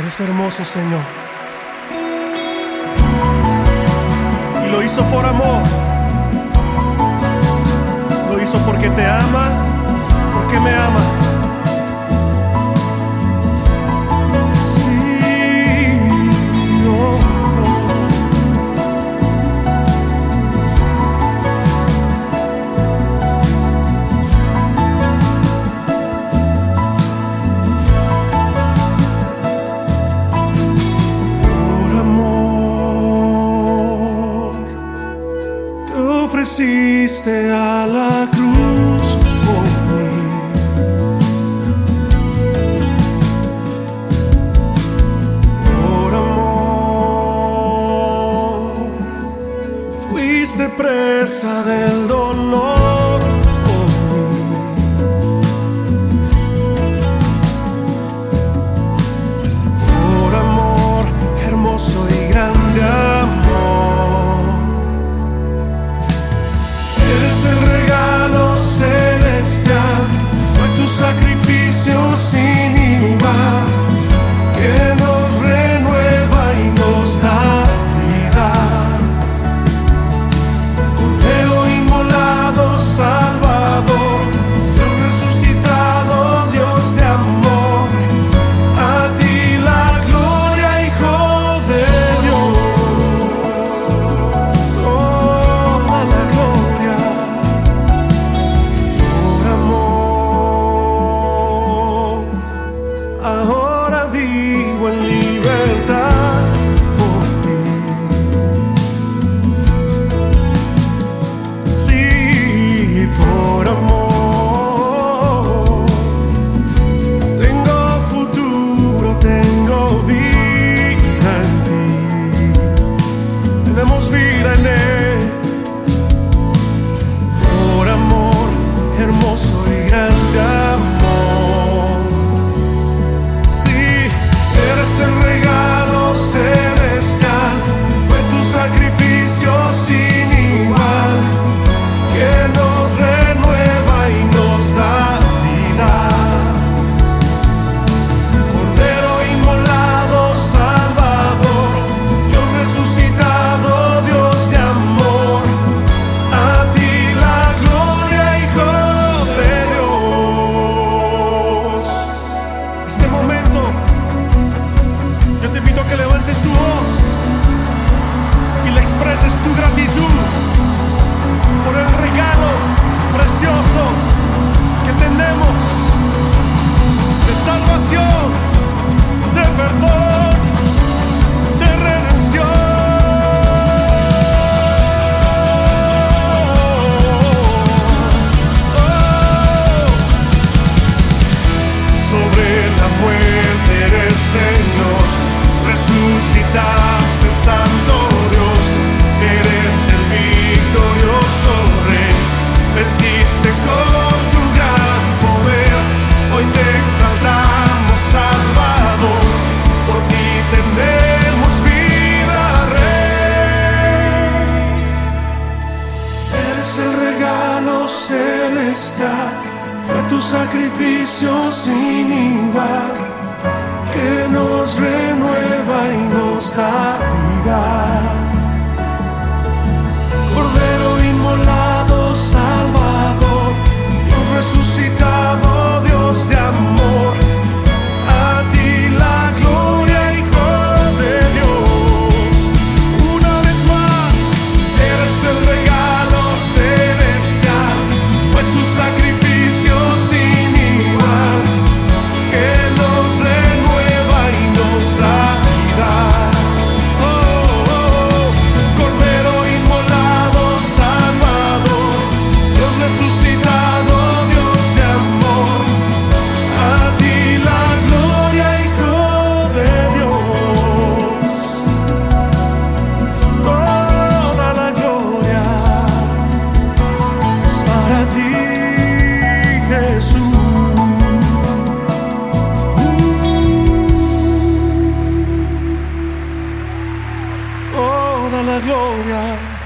Eres hermoso, Señor. Y lo hizo por amor. Lo hizo porque te ama, porque me ama. fuiste a la cruz por mí. Por amor, fuiste presa del dolor. I hope tu sacrificio sin igual. toda gloria.